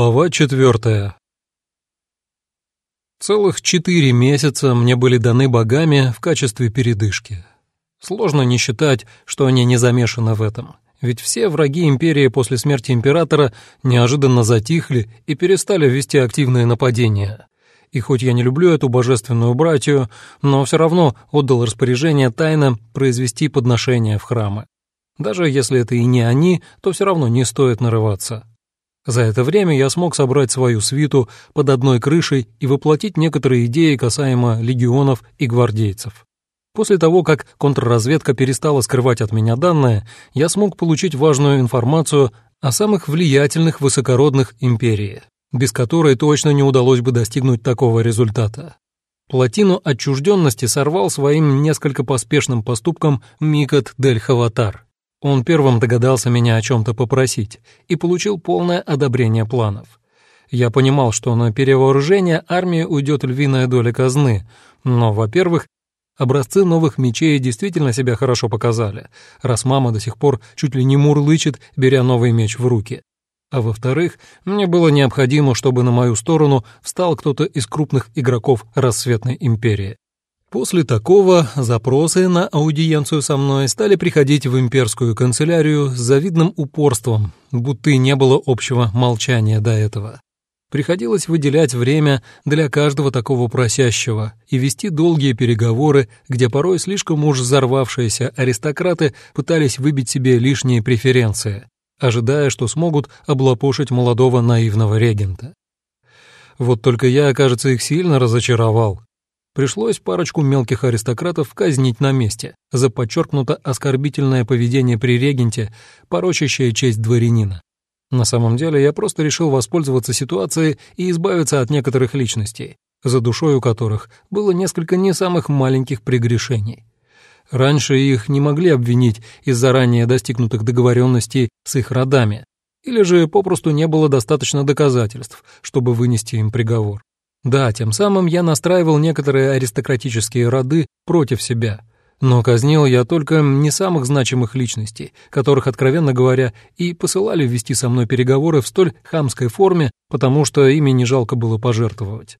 Глава четвертая. Целых четыре месяца мне были даны богами в качестве передышки. Сложно не считать, что они не замешаны в этом, ведь все враги империи после смерти императора неожиданно затихли и перестали вести активные нападения. И хоть я не люблю эту божественную братью, но все равно отдал распоряжение тайно произвести подношения в храмы. Даже если это и не они, то все равно не стоит нарываться. За это время я смог собрать свою свиту под одной крышей и воплотить некоторые идеи касаемо легионов и гвардейцев. После того, как контрразведка перестала скрывать от меня данные, я смог получить важную информацию о самых влиятельных высокородных империи, без которой точно не удалось бы достигнуть такого результата. Плотину отчужденности сорвал своим несколько поспешным поступком Микот Дель Хаватар — он первым догадался меня о чем-то попросить и получил полное одобрение планов. Я понимал, что на перевооружение армии уйдет львиная доля казны, но, во-первых, образцы новых мечей действительно себя хорошо показали, раз мама до сих пор чуть ли не мурлычет, беря новый меч в руки. А во-вторых, мне было необходимо, чтобы на мою сторону встал кто-то из крупных игроков Рассветной империи. После такого запросы на аудиенцию со мной стали приходить в имперскую канцелярию с завидным упорством, будто и не было общего молчания до этого. Приходилось выделять время для каждого такого просящего и вести долгие переговоры, где порой слишком уж взорвавшиеся аристократы пытались выбить себе лишние преференции, ожидая, что смогут облапошить молодого наивного регента. Вот только я, кажется, их сильно разочаровал. Пришлось парочку мелких аристократов казнить на месте за подчеркнуто оскорбительное поведение при регенте, порочащее честь дворянина. На самом деле я просто решил воспользоваться ситуацией и избавиться от некоторых личностей, за душой у которых было несколько не самых маленьких прегрешений. Раньше их не могли обвинить из-за ранее достигнутых договоренностей с их родами, или же попросту не было достаточно доказательств, чтобы вынести им приговор. Да, тем самым я настраивал некоторые аристократические роды против себя. Но казнил я только не самых значимых личностей, которых, откровенно говоря, и посылали вести со мной переговоры в столь хамской форме, потому что ими не жалко было пожертвовать.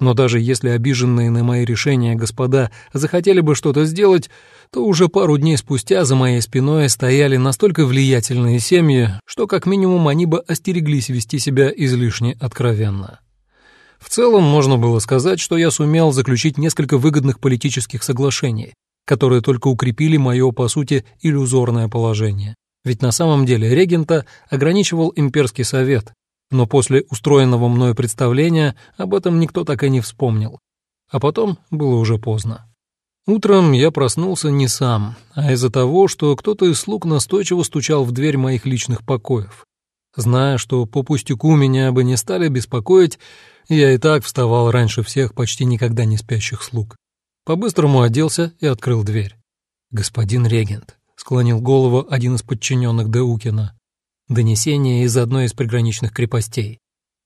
Но даже если обиженные на мои решения господа захотели бы что-то сделать, то уже пару дней спустя за моей спиной стояли настолько влиятельные семьи, что как минимум они бы остереглись вести себя излишне откровенно. В целом можно было сказать, что я сумел заключить несколько выгодных политических соглашений, которые только укрепили мое, по сути, иллюзорное положение. Ведь на самом деле регента ограничивал имперский совет, но после устроенного мною представления об этом никто так и не вспомнил. А потом было уже поздно. Утром я проснулся не сам, а из-за того, что кто-то из слуг настойчиво стучал в дверь моих личных покоев. Зная, что по пустяку меня бы не стали беспокоить, я и так вставал раньше всех почти никогда не спящих слуг. По-быстрому оделся и открыл дверь. «Господин регент», — склонил голову один из подчиненных Деукина. «Донесение из одной из приграничных крепостей».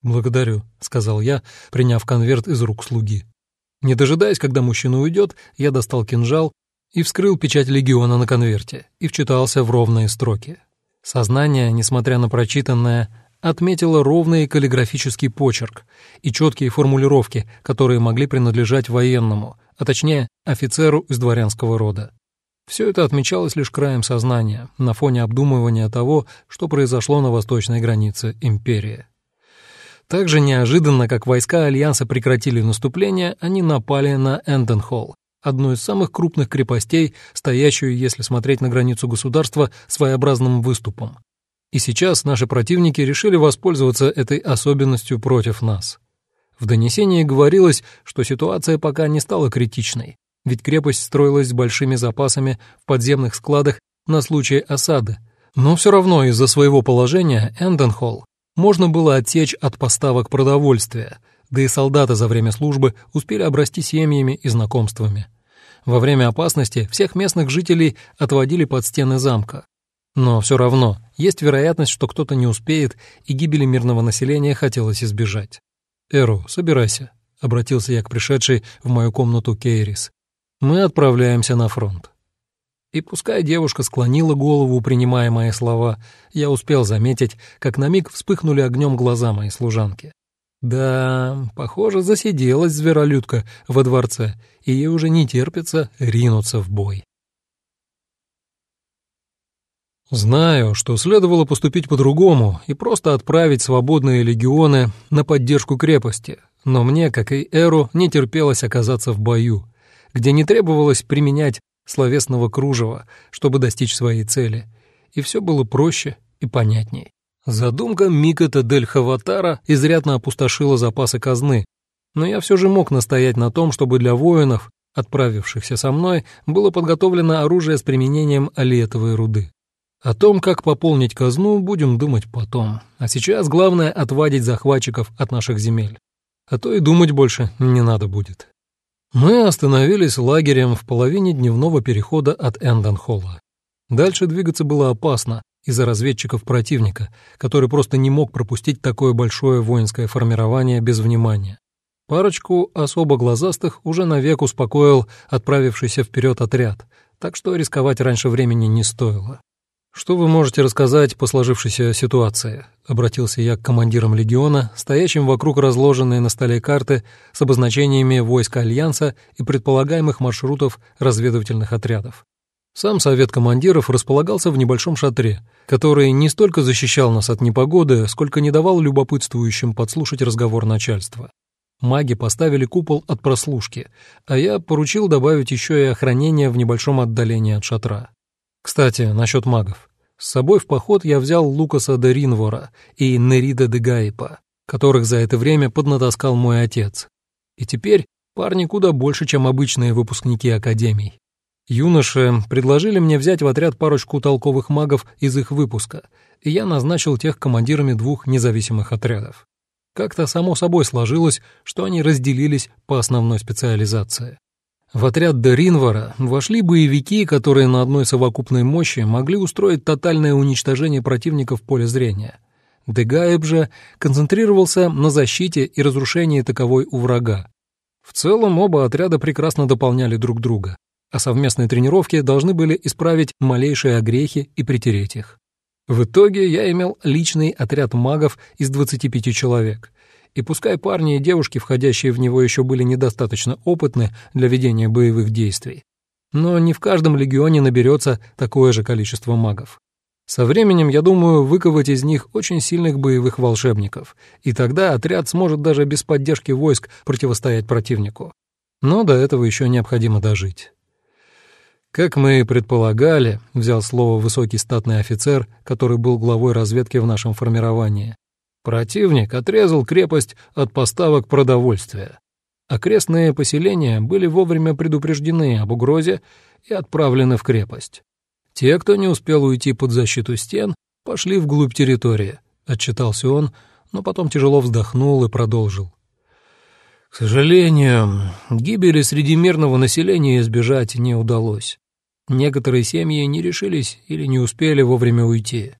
«Благодарю», — сказал я, приняв конверт из рук слуги. Не дожидаясь, когда мужчина уйдет, я достал кинжал и вскрыл печать легиона на конверте и вчитался в ровные строки. Сознание, несмотря на прочитанное, отметила ровный каллиграфический почерк и четкие формулировки, которые могли принадлежать военному, а точнее офицеру из дворянского рода. Все это отмечалось лишь краем сознания, на фоне обдумывания того, что произошло на восточной границе империи. Так же неожиданно, как войска Альянса прекратили наступление, они напали на Энденхолл, одну из самых крупных крепостей, стоящую, если смотреть на границу государства, своеобразным выступом. И сейчас наши противники решили воспользоваться этой особенностью против нас. В донесении говорилось, что ситуация пока не стала критичной, ведь крепость строилась с большими запасами в подземных складах на случай осады. Но все равно из-за своего положения Энденхолл можно было отсечь от поставок продовольствия, да и солдаты за время службы успели обрасти семьями и знакомствами. Во время опасности всех местных жителей отводили под стены замка, но все равно есть вероятность, что кто-то не успеет, и гибели мирного населения хотелось избежать. «Эру, собирайся», — обратился я к пришедшей в мою комнату Кейрис. «Мы отправляемся на фронт». И пускай девушка склонила голову, принимая мои слова, я успел заметить, как на миг вспыхнули огнем глаза моей служанки. Да, похоже, засиделась зверолюдка во дворце, и ей уже не терпится ринуться в бой. Знаю, что следовало поступить по-другому и просто отправить свободные легионы на поддержку крепости, но мне, как и Эру, не терпелось оказаться в бою, где не требовалось применять словесного кружева, чтобы достичь своей цели, и все было проще и понятней. Задумка Микота Дель Хаватара изрядно опустошила запасы казны, но я все же мог настоять на том, чтобы для воинов, отправившихся со мной, было подготовлено оружие с применением алиетовой руды. О том, как пополнить казну, будем думать потом. А сейчас главное отвадить захватчиков от наших земель. А то и думать больше не надо будет. Мы остановились лагерем в половине дневного перехода от Энденхолла. Дальше двигаться было опасно из-за разведчиков противника, который просто не мог пропустить такое большое воинское формирование без внимания. Парочку особо глазастых уже навек успокоил отправившийся вперед отряд, так что рисковать раньше времени не стоило. «Что вы можете рассказать по сложившейся ситуации?» — обратился я к командирам легиона, стоящим вокруг разложенные на столе карты с обозначениями войск Альянса и предполагаемых маршрутов разведывательных отрядов. Сам совет командиров располагался в небольшом шатре, который не столько защищал нас от непогоды, сколько не давал любопытствующим подслушать разговор начальства. Маги поставили купол от прослушки, а я поручил добавить еще и охранение в небольшом отдалении от шатра. Кстати, насчет магов. С собой в поход я взял Лукаса де Ринвора и Нерида де Гайпа, которых за это время поднатаскал мой отец. И теперь парни куда больше, чем обычные выпускники академий. Юноши предложили мне взять в отряд парочку толковых магов из их выпуска, и я назначил тех командирами двух независимых отрядов. Как-то само собой сложилось, что они разделились по основной специализации. В отряд Деринвара вошли боевики, которые на одной совокупной мощи могли устроить тотальное уничтожение противника в поле зрения. Дегаеб же концентрировался на защите и разрушении таковой у врага. В целом оба отряда прекрасно дополняли друг друга, а совместные тренировки должны были исправить малейшие огрехи и притереть их. В итоге я имел личный отряд магов из 25 человек, и пускай парни и девушки, входящие в него, еще были недостаточно опытны для ведения боевых действий, но не в каждом легионе наберется такое же количество магов. Со временем, я думаю, выковать из них очень сильных боевых волшебников, и тогда отряд сможет даже без поддержки войск противостоять противнику. Но до этого еще необходимо дожить. Как мы и предполагали, взял слово высокий статный офицер, который был главой разведки в нашем формировании, Противник отрезал крепость от поставок продовольствия. Окрестные поселения были вовремя предупреждены об угрозе и отправлены в крепость. Те, кто не успел уйти под защиту стен, пошли вглубь территории, отчитался он, но потом тяжело вздохнул и продолжил. К сожалению, гибели среди мирного населения избежать не удалось. Некоторые семьи не решились или не успели вовремя уйти.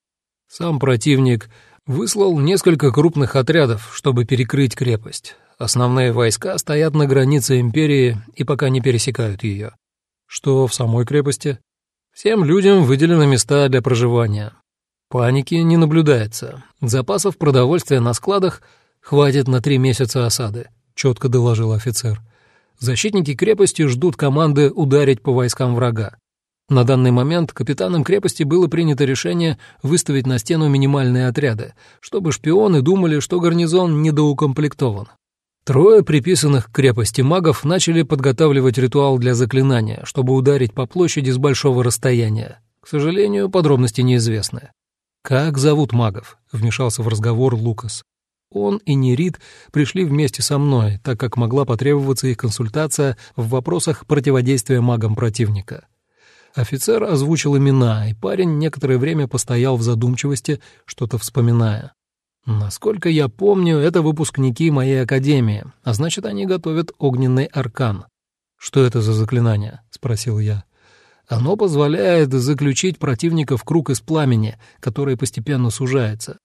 Сам противник выслал несколько крупных отрядов, чтобы перекрыть крепость. Основные войска стоят на границе империи и пока не пересекают ее. Что в самой крепости? Всем людям выделены места для проживания. Паники не наблюдается. Запасов продовольствия на складах хватит на три месяца осады, четко доложил офицер. Защитники крепости ждут команды ударить по войскам врага. На данный момент капитаном крепости было принято решение выставить на стену минимальные отряды, чтобы шпионы думали, что гарнизон недоукомплектован. Трое приписанных к крепости магов начали подготавливать ритуал для заклинания, чтобы ударить по площади с большого расстояния. К сожалению, подробности неизвестны. «Как зовут магов?» — вмешался в разговор Лукас. Он и Нерит пришли вместе со мной, так как могла потребоваться их консультация в вопросах противодействия магам противника. Офицер озвучил имена, и парень некоторое время постоял в задумчивости, что-то вспоминая. Насколько я помню, это выпускники моей академии, а значит, они готовят огненный аркан. Что это за заклинание? спросил я. Оно позволяет заключить противника в круг из пламени, который постепенно сужается.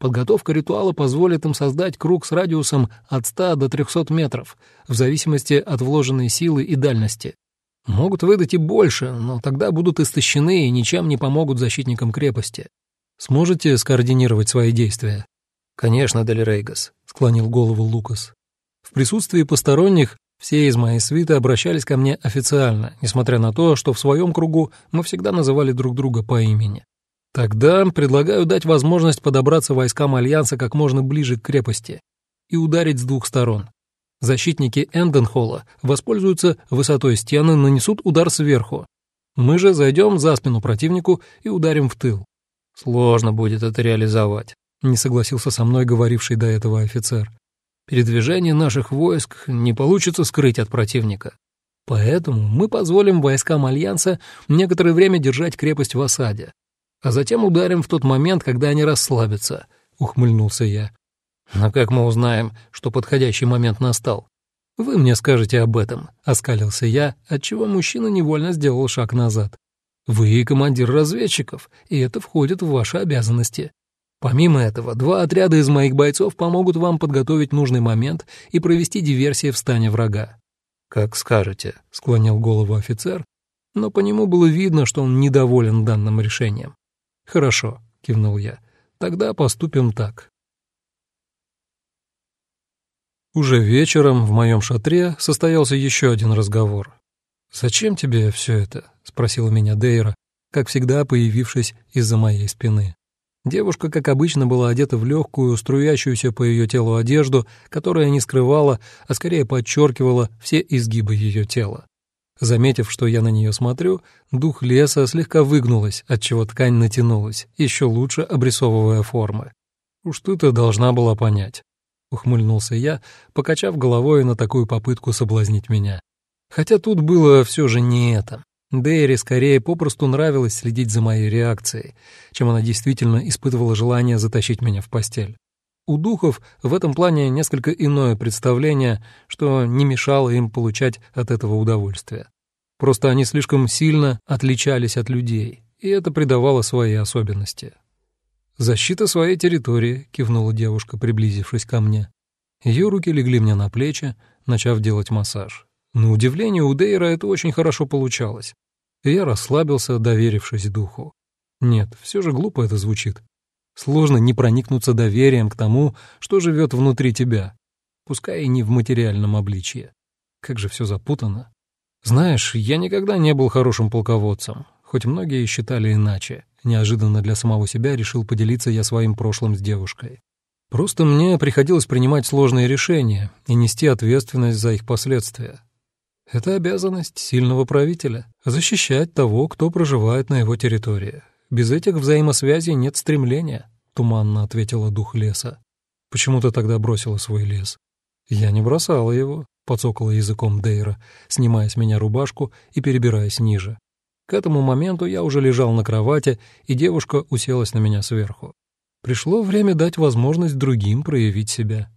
Подготовка ритуала позволит им создать круг с радиусом от 100 до 300 метров, в зависимости от вложенной силы и дальности. Могут выдать и больше, но тогда будут истощены и ничем не помогут защитникам крепости. Сможете скоординировать свои действия? Конечно, Дель Рейгас, склонил голову Лукас. В присутствии посторонних все из моей свиты обращались ко мне официально, несмотря на то, что в своем кругу мы всегда называли друг друга по имени. Тогда предлагаю дать возможность подобраться войскам Альянса как можно ближе к крепости и ударить с двух сторон. Защитники Энденхолла воспользуются высотой стены, нанесут удар сверху. Мы же зайдем за спину противнику и ударим в тыл. Сложно будет это реализовать, не согласился со мной говоривший до этого офицер. Передвижение наших войск не получится скрыть от противника. Поэтому мы позволим войскам Альянса некоторое время держать крепость в осаде, а затем ударим в тот момент, когда они расслабятся», — ухмыльнулся я. «Но как мы узнаем, что подходящий момент настал?» «Вы мне скажете об этом», — оскалился я, отчего мужчина невольно сделал шаг назад. «Вы командир разведчиков, и это входит в ваши обязанности. Помимо этого, два отряда из моих бойцов помогут вам подготовить нужный момент и провести диверсии в стане врага». «Как скажете», — склонил голову офицер, но по нему было видно, что он недоволен данным решением. «Хорошо», — кивнул я, — «тогда поступим так». Уже вечером в моем шатре состоялся еще один разговор. «Зачем тебе все это?» — спросила меня Дейра, как всегда появившись из-за моей спины. Девушка, как обычно, была одета в легкую, струящуюся по ее телу одежду, которая не скрывала, а скорее подчеркивала все изгибы ее тела. Заметив, что я на нее смотрю, дух леса слегка выгнулась, отчего ткань натянулась, еще лучше обрисовывая формы. «Уж ты-то должна была понять», — ухмыльнулся я, покачав головой на такую попытку соблазнить меня. Хотя тут было все же не это. Дейри скорее попросту нравилось следить за моей реакцией, чем она действительно испытывала желание затащить меня в постель. У духов в этом плане несколько иное представление, что не мешало им получать от этого удовольствие. Просто они слишком сильно отличались от людей, и это придавало свои особенности. «Защита своей территории», — кивнула девушка, приблизившись ко мне. Ее руки легли мне на плечи, начав делать массаж. На удивление, у Дейра это очень хорошо получалось. Я расслабился, доверившись духу. Нет, все же глупо это звучит. Сложно не проникнуться доверием к тому, что живет внутри тебя, пускай и не в материальном обличье. Как же все запутано. Знаешь, я никогда не был хорошим полководцем, хоть многие считали иначе. Неожиданно для самого себя решил поделиться я своим прошлым с девушкой. Просто мне приходилось принимать сложные решения и нести ответственность за их последствия. Это обязанность сильного правителя — защищать того, кто проживает на его территории. Без этих взаимосвязей нет стремления, — туманно ответила дух леса. Почему ты тогда бросила свой лес? Я не бросала его, — подсокала языком Дейра, снимая с меня рубашку и перебираясь ниже. К этому моменту я уже лежал на кровати, и девушка уселась на меня сверху. Пришло время дать возможность другим проявить себя.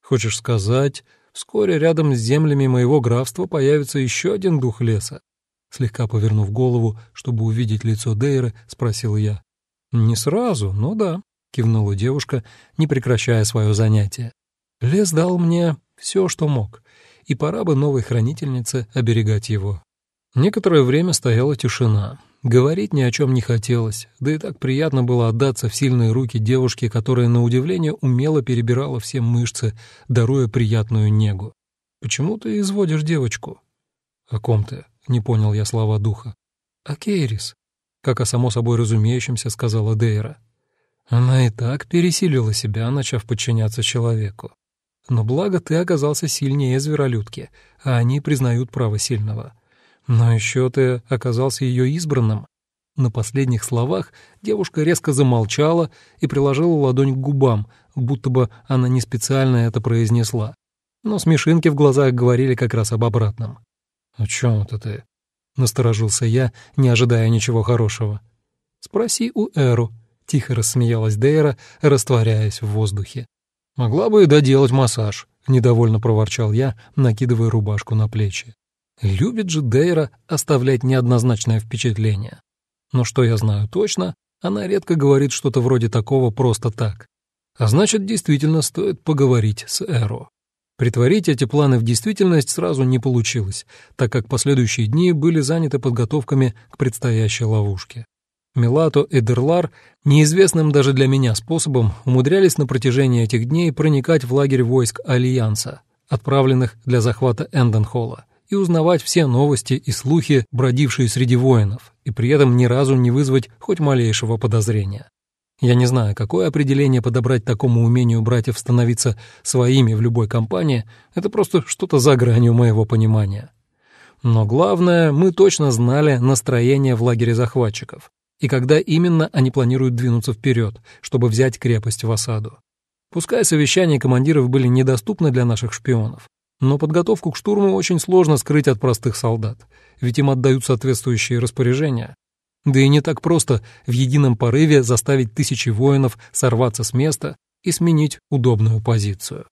Хочешь сказать, вскоре рядом с землями моего графства появится еще один дух леса? Слегка повернув голову, чтобы увидеть лицо Дейры, спросил я. «Не сразу, но да», — кивнула девушка, не прекращая свое занятие. «Лес дал мне все, что мог, и пора бы новой хранительнице оберегать его». Некоторое время стояла тишина. Говорить ни о чем не хотелось, да и так приятно было отдаться в сильные руки девушки, которая, на удивление, умело перебирала все мышцы, даруя приятную негу. «Почему ты изводишь девочку?» «О ком ты?» — не понял я слова духа. «А Кейрис?» — как о само собой разумеющемся сказала Дейра. Она и так пересилила себя, начав подчиняться человеку. Но благо ты оказался сильнее зверолюдки, а они признают право сильного. Но еще ты оказался ее избранным. На последних словах девушка резко замолчала и приложила ладонь к губам, будто бы она не специально это произнесла. Но смешинки в глазах говорили как раз об обратном. «О чем это ты?» — насторожился я, не ожидая ничего хорошего. «Спроси у Эру», — тихо рассмеялась Дейра, растворяясь в воздухе. «Могла бы и доделать массаж», — недовольно проворчал я, накидывая рубашку на плечи. Любит же Дейра оставлять неоднозначное впечатление. Но что я знаю точно, она редко говорит что-то вроде такого просто так. А значит, действительно стоит поговорить с Эро. Притворить эти планы в действительность сразу не получилось, так как последующие дни были заняты подготовками к предстоящей ловушке. Милато и Дерлар неизвестным даже для меня способом умудрялись на протяжении этих дней проникать в лагерь войск Альянса, отправленных для захвата Энденхолла, и узнавать все новости и слухи, бродившие среди воинов, и при этом ни разу не вызвать хоть малейшего подозрения. Я не знаю, какое определение подобрать такому умению братьев становиться своими в любой компании, это просто что-то за гранью моего понимания. Но главное, мы точно знали настроение в лагере захватчиков и когда именно они планируют двинуться вперед, чтобы взять крепость в осаду. Пускай совещания командиров были недоступны для наших шпионов, но подготовку к штурму очень сложно скрыть от простых солдат, ведь им отдают соответствующие распоряжения, да и не так просто в едином порыве заставить тысячи воинов сорваться с места и сменить удобную позицию.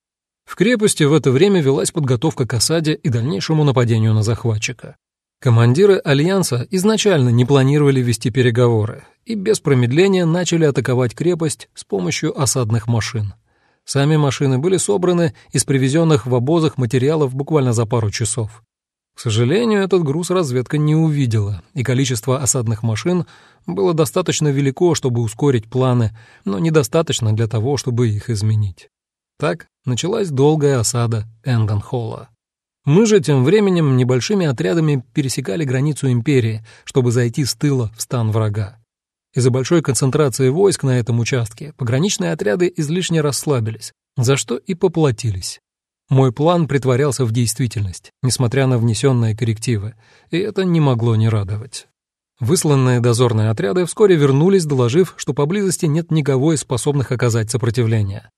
В крепости в это время велась подготовка к осаде и дальнейшему нападению на захватчика. Командиры Альянса изначально не планировали вести переговоры и без промедления начали атаковать крепость с помощью осадных машин. Сами машины были собраны из привезенных в обозах материалов буквально за пару часов. К сожалению, этот груз разведка не увидела, и количество осадных машин было достаточно велико, чтобы ускорить планы, но недостаточно для того, чтобы их изменить. Так началась долгая осада Энденхолла. Мы же тем временем небольшими отрядами пересекали границу империи, чтобы зайти с тыла в стан врага. Из-за большой концентрации войск на этом участке пограничные отряды излишне расслабились, за что и поплатились. Мой план притворялся в действительность, несмотря на внесенные коррективы, и это не могло не радовать. Высланные дозорные отряды вскоре вернулись, доложив, что поблизости нет никого из способных оказать сопротивление.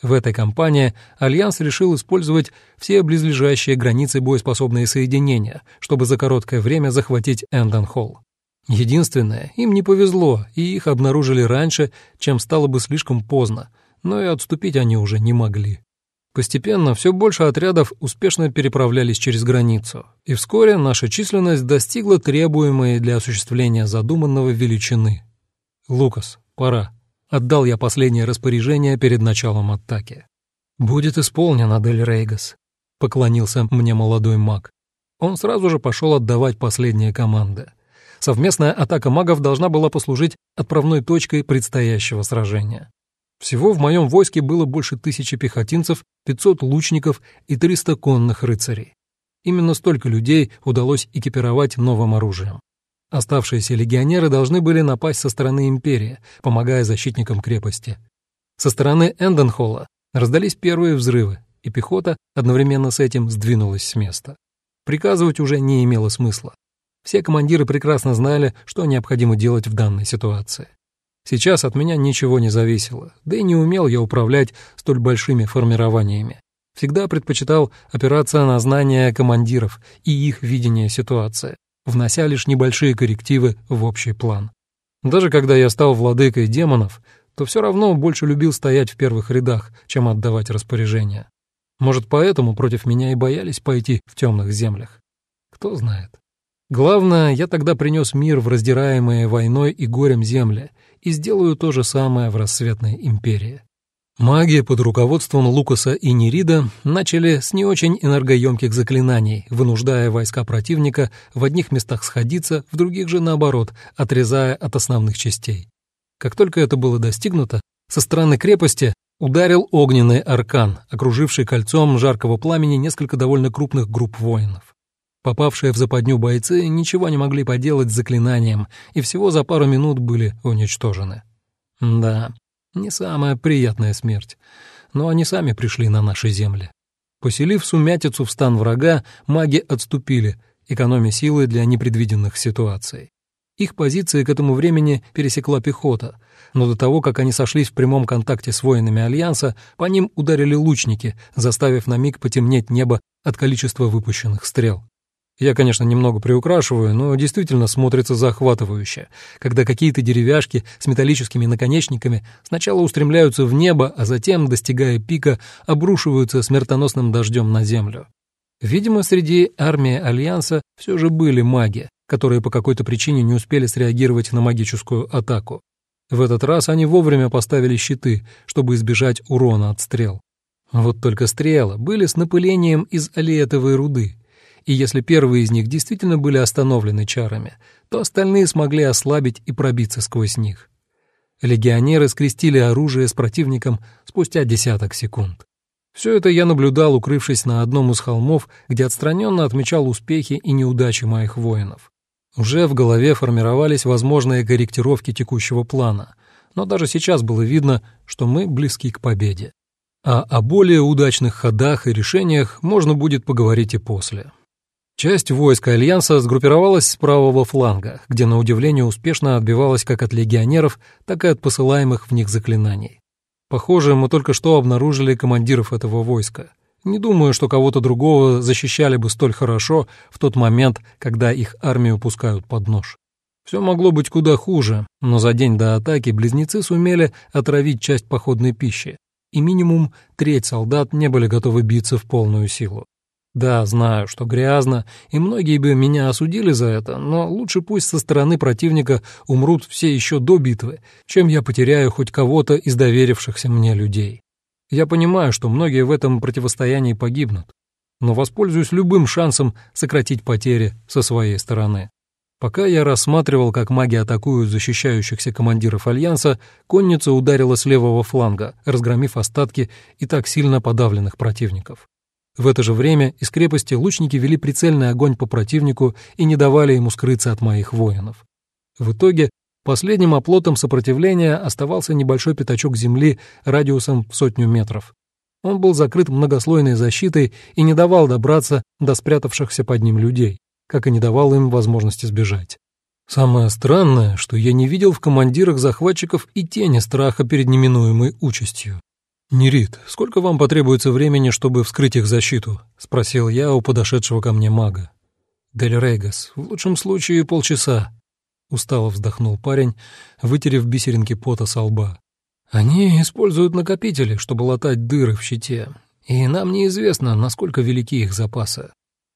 В этой кампании Альянс решил использовать все близлежащие границы боеспособные соединения, чтобы за короткое время захватить Энденхолл. Единственное, им не повезло, и их обнаружили раньше, чем стало бы слишком поздно, но и отступить они уже не могли. Постепенно все больше отрядов успешно переправлялись через границу, и вскоре наша численность достигла требуемой для осуществления задуманного величины. «Лукас, пора», — отдал я последнее распоряжение перед началом атаки. «Будет исполнен, Адель Рейгас», — поклонился мне молодой маг. Он сразу же пошел отдавать последние команды. Совместная атака магов должна была послужить отправной точкой предстоящего сражения. Всего в моем войске было больше тысячи пехотинцев, 500 лучников и 300 конных рыцарей. Именно столько людей удалось экипировать новым оружием. Оставшиеся легионеры должны были напасть со стороны империи, помогая защитникам крепости. Со стороны Энденхолла раздались первые взрывы, и пехота одновременно с этим сдвинулась с места. Приказывать уже не имело смысла. Все командиры прекрасно знали, что необходимо делать в данной ситуации. Сейчас от меня ничего не зависело, да и не умел я управлять столь большими формированиями. Всегда предпочитал опираться на знания командиров и их видение ситуации, внося лишь небольшие коррективы в общий план. Даже когда я стал владыкой демонов, то все равно больше любил стоять в первых рядах, чем отдавать распоряжения. Может, поэтому против меня и боялись пойти в темных землях. Кто знает. Главное, я тогда принес мир в раздираемые войной и горем земли и сделаю то же самое в рассветной империи. Маги под руководством Лукаса и Нерида начали с не очень энергоемких заклинаний, вынуждая войска противника в одних местах сходиться, в других же наоборот, отрезая от основных частей. Как только это было достигнуто, со стороны крепости ударил огненный аркан, окруживший кольцом жаркого пламени несколько довольно крупных групп воинов. Попавшие в западню бойцы ничего не могли поделать с заклинанием и всего за пару минут были уничтожены. Да, не самая приятная смерть, но они сами пришли на наши земли. Поселив сумятицу в стан врага, маги отступили, экономя силы для непредвиденных ситуаций. Их позиции к этому времени пересекла пехота, но до того, как они сошлись в прямом контакте с воинами Альянса, по ним ударили лучники, заставив на миг потемнеть небо от количества выпущенных стрел. Я, конечно, немного приукрашиваю, но действительно смотрится захватывающе, когда какие-то деревяшки с металлическими наконечниками сначала устремляются в небо, а затем, достигая пика, обрушиваются смертоносным дождем на землю. Видимо, среди армии Альянса все же были маги, которые по какой-то причине не успели среагировать на магическую атаку. В этот раз они вовремя поставили щиты, чтобы избежать урона от стрел. Вот только стрелы были с напылением из алиетовой руды, и если первые из них действительно были остановлены чарами, то остальные смогли ослабить и пробиться сквозь них. Легионеры скрестили оружие с противником спустя десяток секунд. Все это я наблюдал, укрывшись на одном из холмов, где отстраненно отмечал успехи и неудачи моих воинов. Уже в голове формировались возможные корректировки текущего плана, но даже сейчас было видно, что мы близки к победе. А о более удачных ходах и решениях можно будет поговорить и после. Часть войска Альянса сгруппировалась с правого фланга, где, на удивление, успешно отбивалась как от легионеров, так и от посылаемых в них заклинаний. Похоже, мы только что обнаружили командиров этого войска. Не думаю, что кого-то другого защищали бы столь хорошо в тот момент, когда их армию пускают под нож. Все могло быть куда хуже, но за день до атаки близнецы сумели отравить часть походной пищи, и минимум треть солдат не были готовы биться в полную силу. Да, знаю, что грязно, и многие бы меня осудили за это, но лучше пусть со стороны противника умрут все еще до битвы, чем я потеряю хоть кого-то из доверившихся мне людей. Я понимаю, что многие в этом противостоянии погибнут, но воспользуюсь любым шансом сократить потери со своей стороны. Пока я рассматривал, как маги атакуют защищающихся командиров Альянса, конница ударила с левого фланга, разгромив остатки и так сильно подавленных противников. В это же время из крепости лучники вели прицельный огонь по противнику и не давали ему скрыться от моих воинов. В итоге последним оплотом сопротивления оставался небольшой пятачок земли радиусом в сотню метров. Он был закрыт многослойной защитой и не давал добраться до спрятавшихся под ним людей, как и не давал им возможности сбежать. Самое странное, что я не видел в командирах захватчиков и тени страха перед неминуемой участью. «Нерит, сколько вам потребуется времени, чтобы вскрыть их защиту?» — спросил я у подошедшего ко мне мага. «Дель Рейгас, в лучшем случае полчаса», — устало вздохнул парень, вытерев бисеринки пота со лба. «Они используют накопители, чтобы латать дыры в щите, и нам неизвестно, насколько велики их запасы.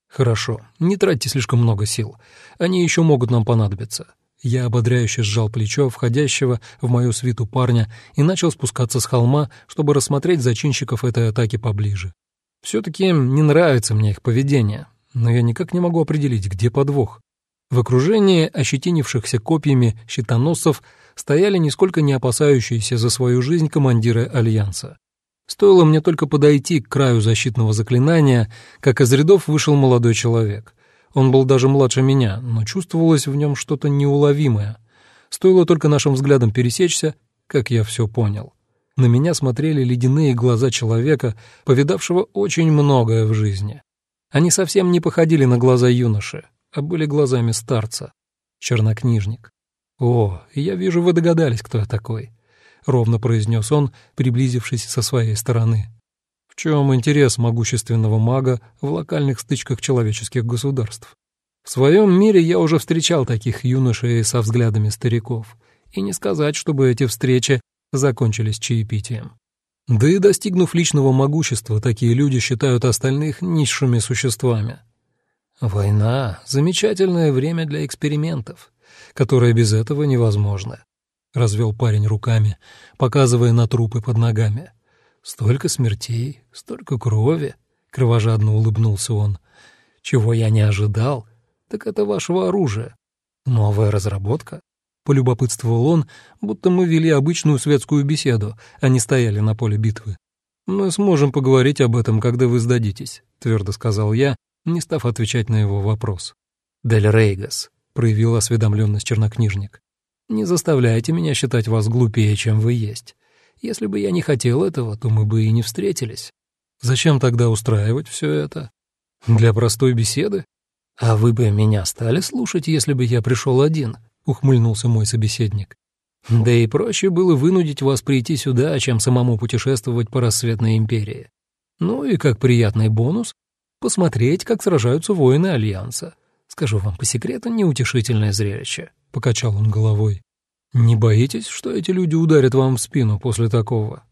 Хорошо, не тратьте слишком много сил, они еще могут нам понадобиться. Я ободряюще сжал плечо входящего в мою свиту парня и начал спускаться с холма, чтобы рассмотреть зачинщиков этой атаки поближе. Все-таки не нравится мне их поведение, но я никак не могу определить, где подвох. В окружении ощетинившихся копьями щитоносцев стояли нисколько не опасающиеся за свою жизнь командиры Альянса. Стоило мне только подойти к краю защитного заклинания, как из рядов вышел молодой человек — он был даже младше меня, но чувствовалось в нем что-то неуловимое. Стоило только нашим взглядом пересечься, как я все понял. На меня смотрели ледяные глаза человека, повидавшего очень многое в жизни. Они совсем не походили на глаза юноши, а были глазами старца, чернокнижник. «О, я вижу, вы догадались, кто я такой», — ровно произнес он, приблизившись со своей стороны. Чем интерес могущественного мага в локальных стычках человеческих государств? В своем мире я уже встречал таких юношей со взглядами стариков, и не сказать, чтобы эти встречи закончились чаепитием. Да и достигнув личного могущества, такие люди считают остальных низшими существами. Война — замечательное время для экспериментов, которое без этого невозможно. Развел парень руками, показывая на трупы под ногами. Столько смертей, столько крови, кровожадно улыбнулся он. Чего я не ожидал, так это вашего оружия. Новая разработка? Полюбопытствовал он, будто мы вели обычную светскую беседу, а не стояли на поле битвы. «Мы сможем поговорить об этом, когда вы сдадитесь», — твердо сказал я, не став отвечать на его вопрос. «Дель Рейгас», — проявил осведомленность чернокнижник, — «не заставляйте меня считать вас глупее, чем вы есть. Если бы я не хотел этого, то мы бы и не встретились. Зачем тогда устраивать все это? Для простой беседы? А вы бы меня стали слушать, если бы я пришел один, ухмыльнулся мой собеседник. Да и проще было вынудить вас прийти сюда, чем самому путешествовать по рассветной империи. Ну и как приятный бонус — посмотреть, как сражаются воины Альянса. Скажу вам по секрету, неутешительное зрелище», — покачал он головой. «Не боитесь, что эти люди ударят вам в спину после такого?»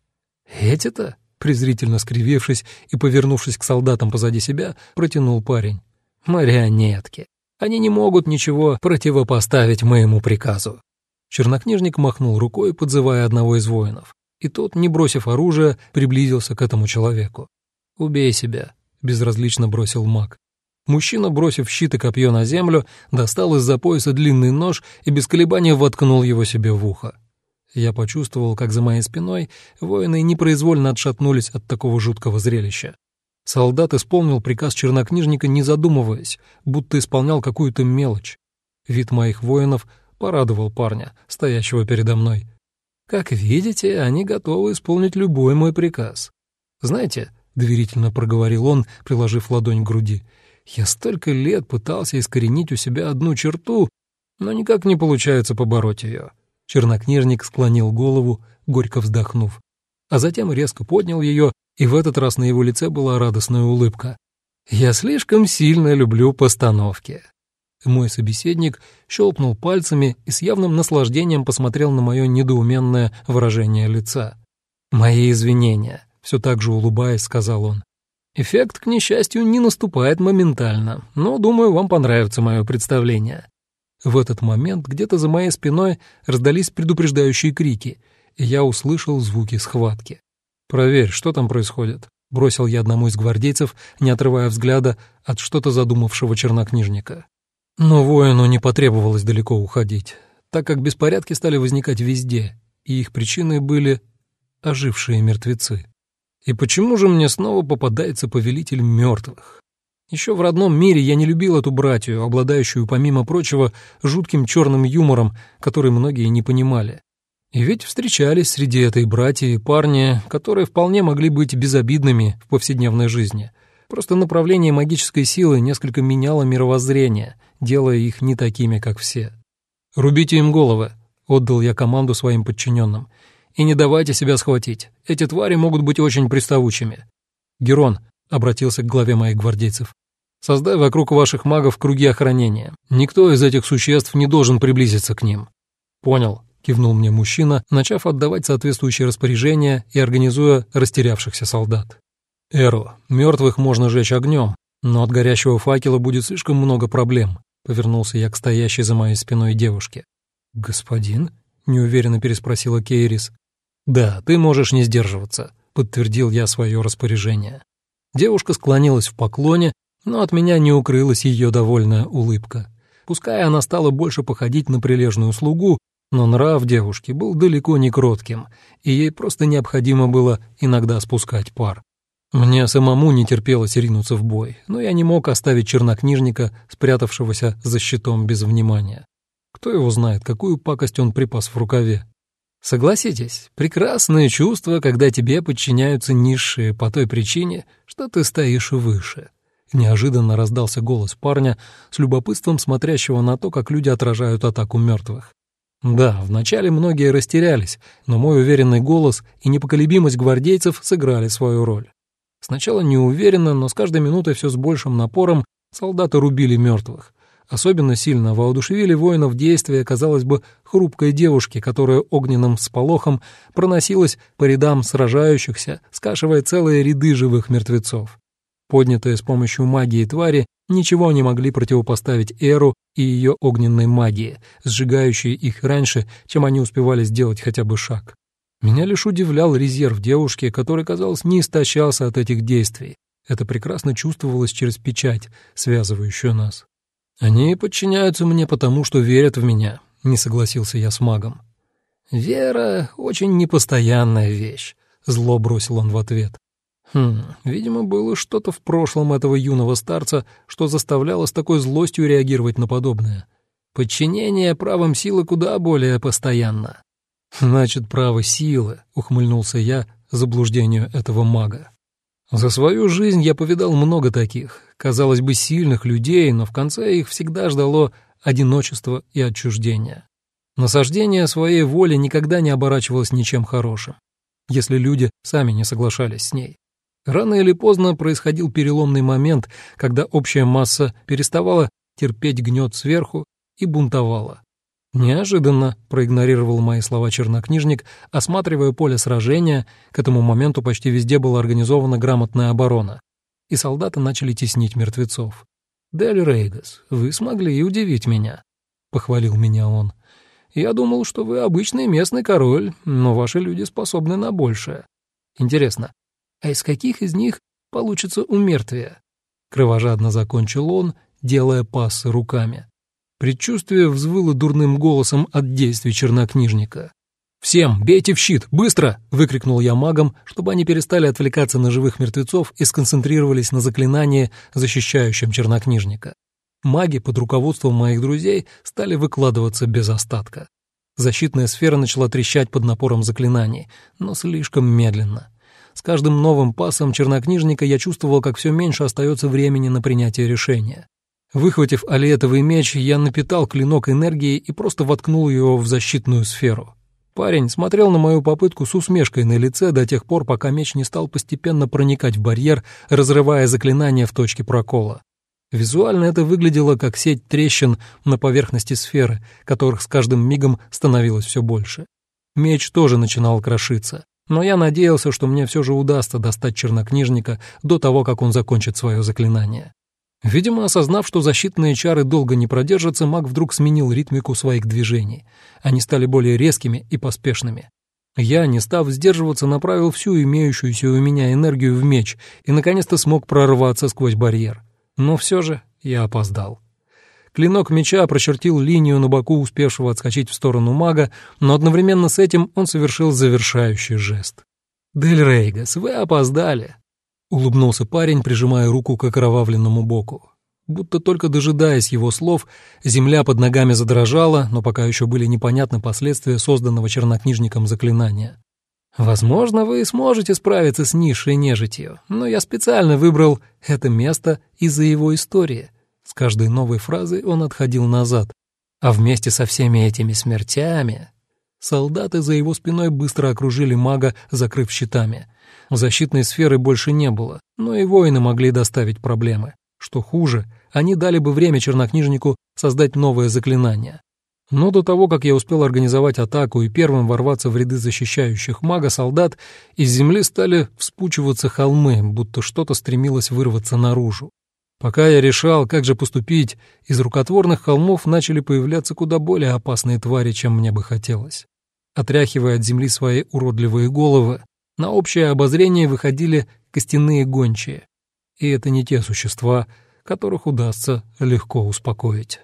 «Эти-то?» — презрительно скривившись и повернувшись к солдатам позади себя, протянул парень. «Марионетки. Они не могут ничего противопоставить моему приказу». Чернокнижник махнул рукой, подзывая одного из воинов. и тот, не бросив оружие, приблизился к этому человеку. «Убей себя», — безразлично бросил маг. Мужчина, бросив щит и копье на землю, достал из-за пояса длинный нож и без колебания воткнул его себе в ухо. Я почувствовал, как за моей спиной воины непроизвольно отшатнулись от такого жуткого зрелища. Солдат исполнил приказ чернокнижника, не задумываясь, будто исполнял какую-то мелочь. Вид моих воинов порадовал парня, стоящего передо мной. Как видите, они готовы исполнить любой мой приказ. Знаете, — доверительно проговорил он, приложив ладонь к груди, — я столько лет пытался искоренить у себя одну черту, но никак не получается побороть ее. Чернокнижник склонил голову, горько вздохнув, а затем резко поднял ее, и в этот раз на его лице была радостная улыбка. «Я слишком сильно люблю постановки». Мой собеседник щелкнул пальцами и с явным наслаждением посмотрел на мое недоуменное выражение лица. «Мои извинения», — все так же улыбаясь, сказал он. «Эффект, к несчастью, не наступает моментально, но, думаю, вам понравится мое представление. В этот момент где-то за моей спиной раздались предупреждающие крики, и я услышал звуки схватки. «Проверь, что там происходит», — бросил я одному из гвардейцев, не отрывая взгляда от что-то задумавшего чернокнижника. Но воину не потребовалось далеко уходить, так как беспорядки стали возникать везде, и их причиной были ожившие мертвецы. И почему же мне снова попадается повелитель мертвых? Еще в родном мире я не любил эту братью, обладающую, помимо прочего, жутким черным юмором, который многие не понимали. И ведь встречались среди этой братьи парни, которые вполне могли быть безобидными в повседневной жизни. Просто направление магической силы несколько меняло мировоззрение, делая их не такими, как все. «Рубите им головы», — отдал я команду своим подчиненным. «И не давайте себя схватить. Эти твари могут быть очень приставучими». «Герон», — обратился к главе моих гвардейцев, Создай вокруг ваших магов круги охранения. Никто из этих существ не должен приблизиться к ним». «Понял», — кивнул мне мужчина, начав отдавать соответствующие распоряжения и организуя растерявшихся солдат. «Эру, мертвых можно жечь огнем, но от горящего факела будет слишком много проблем», — повернулся я к стоящей за моей спиной девушке. «Господин?» — неуверенно переспросила Кейрис. «Да, ты можешь не сдерживаться», — подтвердил я свое распоряжение. Девушка склонилась в поклоне, но от меня не укрылась ее довольная улыбка. Пускай она стала больше походить на прилежную слугу, но нрав девушки был далеко не кротким, и ей просто необходимо было иногда спускать пар. Мне самому не терпелось ринуться в бой, но я не мог оставить чернокнижника, спрятавшегося за щитом без внимания. Кто его знает, какую пакость он припас в рукаве. Согласитесь, прекрасное чувство, когда тебе подчиняются низшие по той причине, что ты стоишь выше. Неожиданно раздался голос парня, с любопытством смотрящего на то, как люди отражают атаку мертвых. Да, вначале многие растерялись, но мой уверенный голос и непоколебимость гвардейцев сыграли свою роль. Сначала неуверенно, но с каждой минутой все с большим напором солдаты рубили мертвых. Особенно сильно воодушевили воинов действия, казалось бы, хрупкой девушки, которая огненным сполохом проносилась по рядам сражающихся, скашивая целые ряды живых мертвецов. Поднятые с помощью магии твари ничего не могли противопоставить Эру и ее огненной магии, сжигающей их раньше, чем они успевали сделать хотя бы шаг. Меня лишь удивлял резерв девушки, который, казалось, не истощался от этих действий. Это прекрасно чувствовалось через печать, связывающую нас. «Они подчиняются мне потому, что верят в меня», — не согласился я с магом. «Вера — очень непостоянная вещь», — зло бросил он в ответ. Хм, видимо, было что-то в прошлом этого юного старца, что заставляло с такой злостью реагировать на подобное. Подчинение правам силы куда более постоянно. Значит, право силы, ухмыльнулся я заблуждению этого мага. За свою жизнь я повидал много таких, казалось бы, сильных людей, но в конце их всегда ждало одиночество и отчуждение. Насаждение своей воли никогда не оборачивалось ничем хорошим, если люди сами не соглашались с ней. Рано или поздно происходил переломный момент, когда общая масса переставала терпеть гнет сверху и бунтовала. Неожиданно проигнорировал мои слова чернокнижник, осматривая поле сражения, к этому моменту почти везде была организована грамотная оборона, и солдаты начали теснить мертвецов. «Дель Рейгас, вы смогли удивить меня», — похвалил меня он. Я думал, что вы обычный местный король, но ваши люди способны на большее. Интересно, а из каких из них получится умертвие?» Кровожадно закончил он, делая пассы руками. Предчувствие взвыло дурным голосом от действий чернокнижника. «Всем, бейте в щит, быстро!» — выкрикнул я магам, чтобы они перестали отвлекаться на живых мертвецов и сконцентрировались на заклинании, защищающем чернокнижника. Маги под руководством моих друзей стали выкладываться без остатка. Защитная сфера начала трещать под напором заклинаний, но слишком медленно. С каждым новым пасом чернокнижника я чувствовал, как все меньше остается времени на принятие решения. Выхватив алиетовый меч, я напитал клинок энергией и просто воткнул его в защитную сферу. Парень смотрел на мою попытку с усмешкой на лице до тех пор, пока меч не стал постепенно проникать в барьер, разрывая заклинание в точке прокола. Визуально это выглядело как сеть трещин на поверхности сферы, которых с каждым мигом становилось все больше. Меч тоже начинал крошиться, но я надеялся, что мне все же удастся достать чернокнижника до того, как он закончит свое заклинание. Видимо, осознав, что защитные чары долго не продержатся, маг вдруг сменил ритмику своих движений. Они стали более резкими и поспешными. Я, не став сдерживаться, направил всю имеющуюся у меня энергию в меч и, наконец-то, смог прорваться сквозь барьер. Но все же я опоздал. Клинок меча прочертил линию на боку успевшего отскочить в сторону мага, но одновременно с этим он совершил завершающий жест. «Дель Рейгас, вы опоздали!» — улыбнулся парень, прижимая руку к окровавленному боку. Будто только дожидаясь его слов, земля под ногами задрожала, но пока еще были непонятны последствия созданного чернокнижником заклинания. Возможно, вы сможете справиться с низшей нежитью, но я специально выбрал это место из-за его истории. С каждой новой фразой он отходил назад. А вместе со всеми этими смертями... Солдаты за его спиной быстро окружили мага, закрыв щитами. Защитной сферы больше не было, но и воины могли доставить проблемы. Что хуже, они дали бы время чернокнижнику создать новое заклинание. Но до того, как я успел организовать атаку и первым ворваться в ряды защищающих мага солдат, из земли стали вспучиваться холмы, будто что-то стремилось вырваться наружу. Пока я решал, как же поступить, из рукотворных холмов начали появляться куда более опасные твари, чем мне бы хотелось. Отряхивая от земли свои уродливые головы, на общее обозрение выходили костяные гончие. И это не те существа, которых удастся легко успокоить.